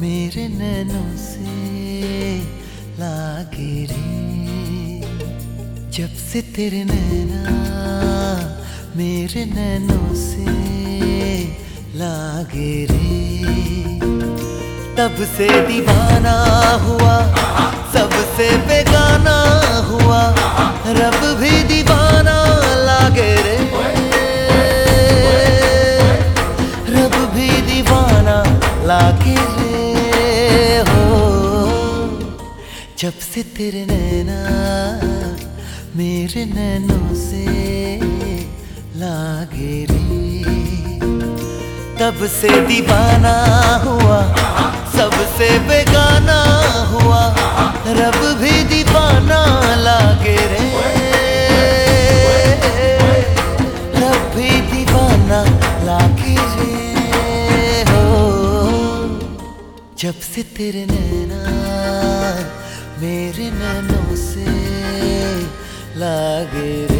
मेरे नैनों से लागे रे। जब से तेरे नैना मेरे नैनों से लागे रे। तब से दीवाना हुआ सबसे बेगाना हुआ। रब भी दीवाना जब से तेरे नैना मेरे नैनों से लागे रे, तब से दीवाना हुआ सबसे बेगाना हुआ, रब भी दीवाना लागे रे। रब भी दीवाना लागे रे, हो। जब से तेरे नैना मेरे नैनों से लागे रे।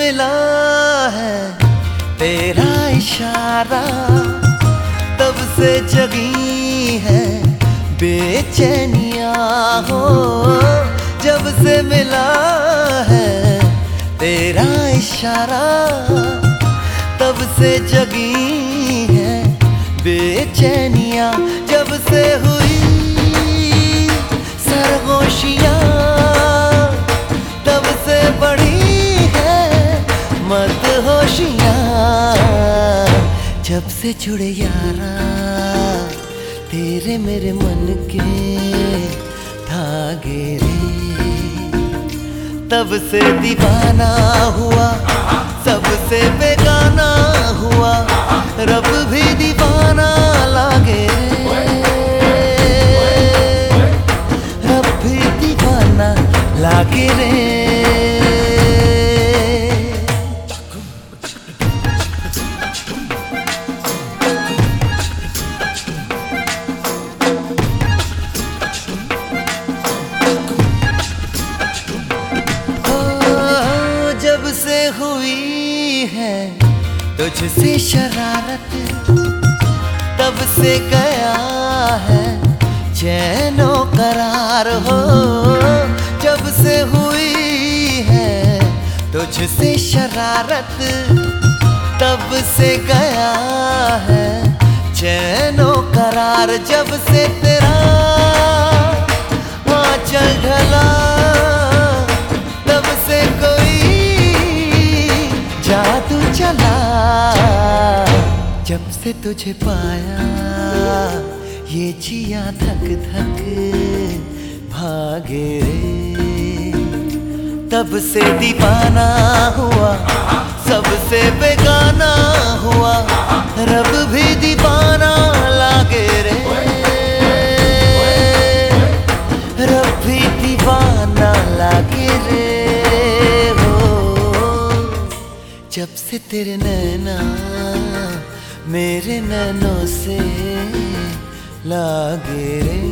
मिला है तेरा इशारा। तब से जगी है, बेचैनिया हो। जब से मिला है तेरा इशारा, तब से जगी है, बेचैनिया। जब से हुई से यारा, तेरे मेरे मन के धागे रे। तब से दीवाना हुआ सबसे बेगाना हुआ, रब भी दीवाना लागे। रे हुई है, तुझसे शरारत तब से गया है। चैनो करार हो, जब से हुई है, तुझसे शरारत तब से गया है। चैनो करार जब से तेरा आंचल ढला जादू चला, जब से तुझे पाया, ये जिया थक थक भागे तब से दीवाना हुआ, सबसे बेगाना हुआ, रब भी जब से तेरे नैना मेरे नैनों से लागे रे।